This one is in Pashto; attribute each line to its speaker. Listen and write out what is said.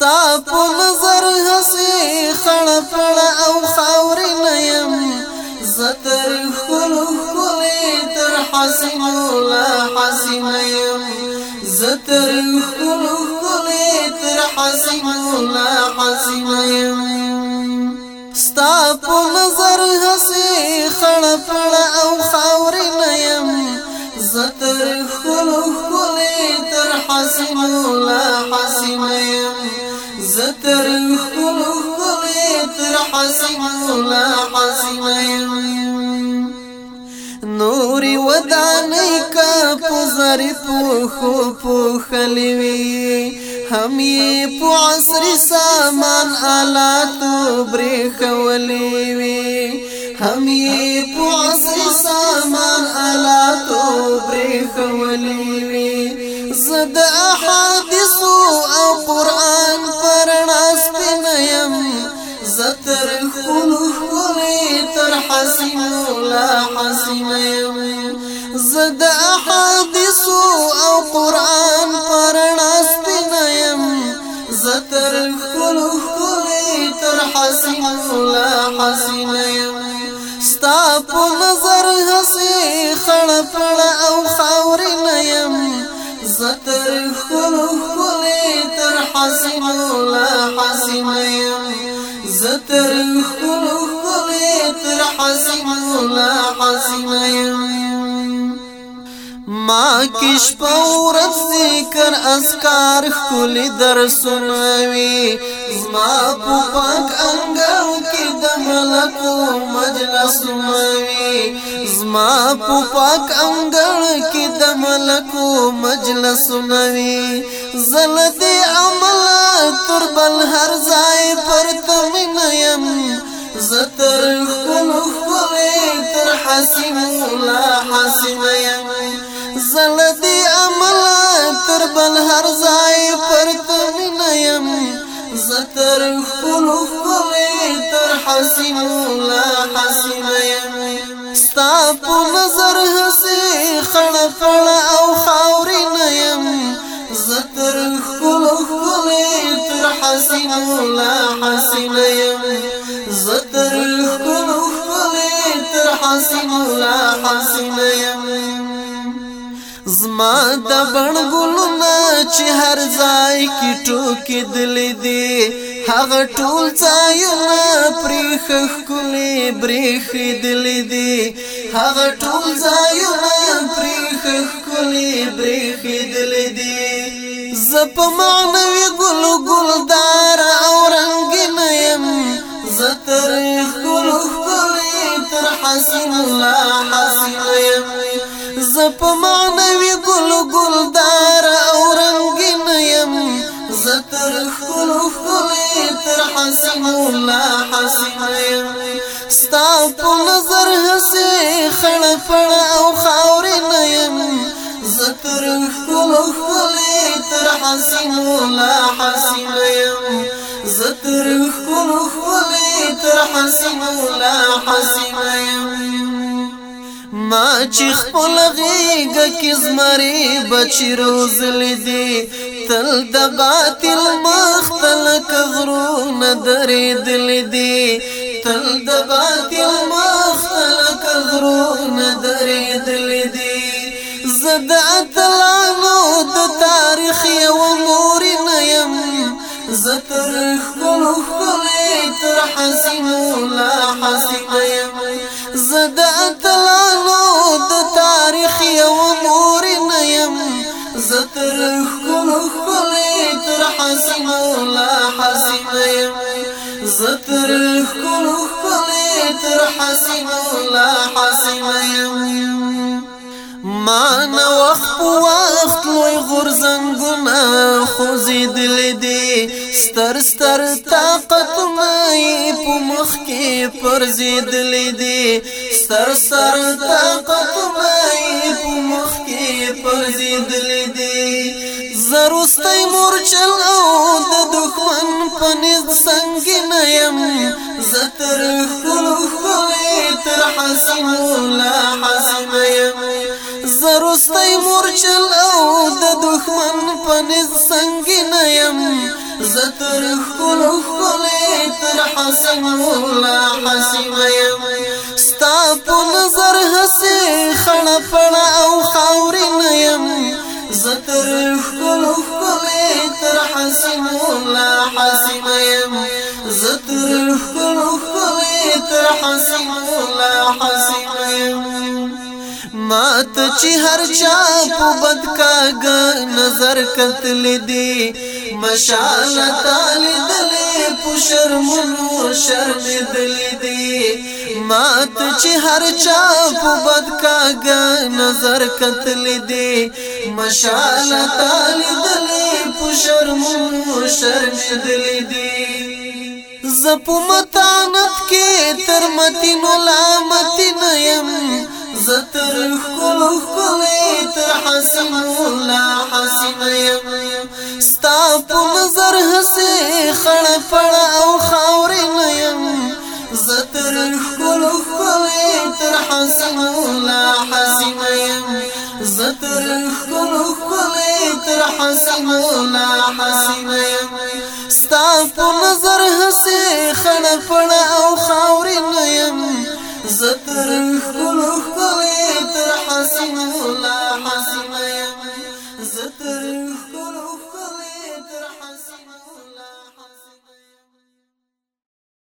Speaker 1: ستا په نظر هسي خړ خړ او خاورې نه يم زتر خل خل تر حسن لا حسن يم زتر خل خل تر حسن لا حسن يم ستا په نظر هسي خړ خړ او خاورې نه يم زتر خل خل تر حسن لا حسن يم زتر خلو خلی تر حسین لا حسین نوری ودانی کا پزر پوخو پوخلوی همی پو عصر سامان آلاتو بریخ ولیوی همی پو عصر سامان آلاتو بریخ ولیوی زد احاد زتر خلولی تر حسین لا حسین زد احادیث او قران پرناستین يم زتر خلولی تر حسین لا حسین ستا نظر هسي خړ او خاورین يم زتر خلو خلی تر حسین لا حسین زتر خلو خلی تر حسین لا حسین ما کش پورت ذکر اسکار خلی در سنوی زما پاک انګو کې د ملکو مجلس موي زما پاک انګړ کې د ملکو مجلس موي زلت عمل تر بل هر ځای پر تم نیم زتر خلو خلې تر حسین لا حسین یم زلت عمل تر بل هر ځای پر تم نیم زتر خپل خپل تر حسین لا حسین یم ستا په نظر هسي خړ خړ او خاوري نه یم زتر خپل خپل تر حسین لا حسین یم زتر خپل خپل تر حسین لا حسین یم زما د بڼ ګلونه چې هر ځای کې ټوکې دلې دي هغه ټول ځایونه پرېخ ښکلې برېخې دلې دي هغه ټول ځایونه پرېخ ښکلې برېخې دلې دي زه په معنوي ګلو ګلدار او رنګینه یم زه تر ښکلو ښکلې تر حسین الله حسین یم زه په معنوي ګل ګلدار او رنگین يم زه تر خل خل تر حسن الله حسن يم ستا په نظر هسه خړ پړ او خاورین يم زه تر خل خل تر حسن الله حسن يم زه تر خل خل تر حسن الله حسن يم ما چې خپل غېږه کې زمري بچی روزلې دي تل د باطل مختل کغرونه درې دل دي تل د باطل مختل کغرونه درې دل دي زد اتلانو د تاریخ یو مور نه يم زتر خل خل تر حسین لا حسین يم زد اتلانو حسین لا حسین یم زتر خلو خلی تر حسین لا حسین یم ما نو وخت وخت لوی غرزنګونه خوزید لیدي ستر ستر طاقت مې په مخ کې پرزید لیدي ستر ستر طاقت مې په مخ کې پرزید لیدي زروستی مورچل او د دخمن پنځ څنګه نیم زتر خلو خوې تر حسم لا حسم یم زروستی مورچل او د دخمن پنځ څنګه نیم زتر خلو خوې تر حسم لا حسم یم ستا په نظر حسین لا حسین ما ته چې هر چا په بد کاګ نظر کتل دي مشال تعال دل په شرمونو شرم دل دي ما ته چې هر چا په بد کاګ نظر کتل دي مشال تعال دل په شرمونو شرم دل دي زپو متانت کې تر متین ولا متین يم زتر خل خل تر حسن ولا حسن يم ستا په نظر هسه خړ پړ او خاور نه يم زتر خل خل تر حسن ولا حسن يم زتر خل خل قدر حسیبنا حسیب ستا په نظر هسې خړ پړ او خاورې نه يم زتر خلخ کولې تر حسیبنا حسیب